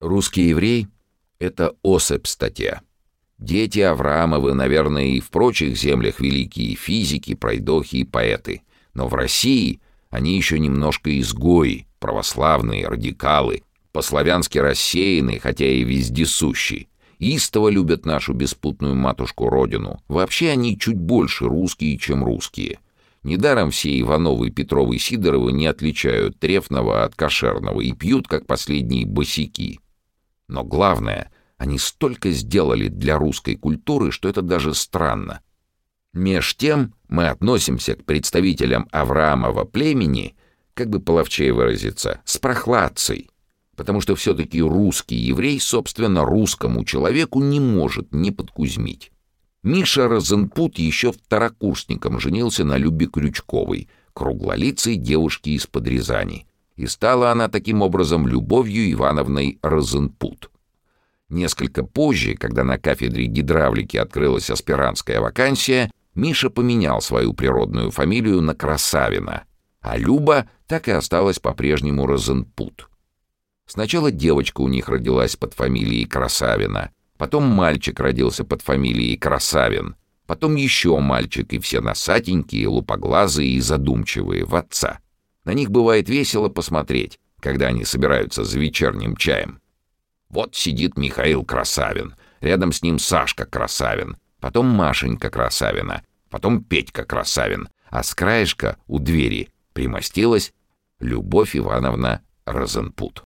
Русский еврей — это особь статья. Дети Авраамовы, наверное, и в прочих землях великие физики, пройдохи и поэты. Но в России они еще немножко изгои, православные, радикалы, по-славянски рассеянные, хотя и вездесущие. Истово любят нашу беспутную матушку-родину. Вообще они чуть больше русские, чем русские. Недаром все Ивановы, Петровы Сидоровы не отличают трефного от кошерного и пьют, как последние босики. Но главное, они столько сделали для русской культуры, что это даже странно. Меж тем мы относимся к представителям Авраамова племени, как бы половчее выразиться, с прохладцей, потому что все-таки русский еврей, собственно, русскому человеку не может не подкузмить. Миша Розенпут еще второкурсником женился на Любе Крючковой, круглолицей девушке из-под Рязани, и стала она таким образом Любовью Ивановной Розенпут. Несколько позже, когда на кафедре гидравлики открылась аспирантская вакансия, Миша поменял свою природную фамилию на Красавина, а Люба так и осталась по-прежнему Розенпут. Сначала девочка у них родилась под фамилией Красавина, потом мальчик родился под фамилией Красавин, потом еще мальчик, и все носатенькие, лупоглазые и задумчивые в отца. На них бывает весело посмотреть, когда они собираются за вечерним чаем. Вот сидит Михаил Красавин, рядом с ним Сашка Красавин, потом Машенька Красавина, потом Петька Красавин, а с краешка у двери примостилась Любовь Ивановна Розенпут.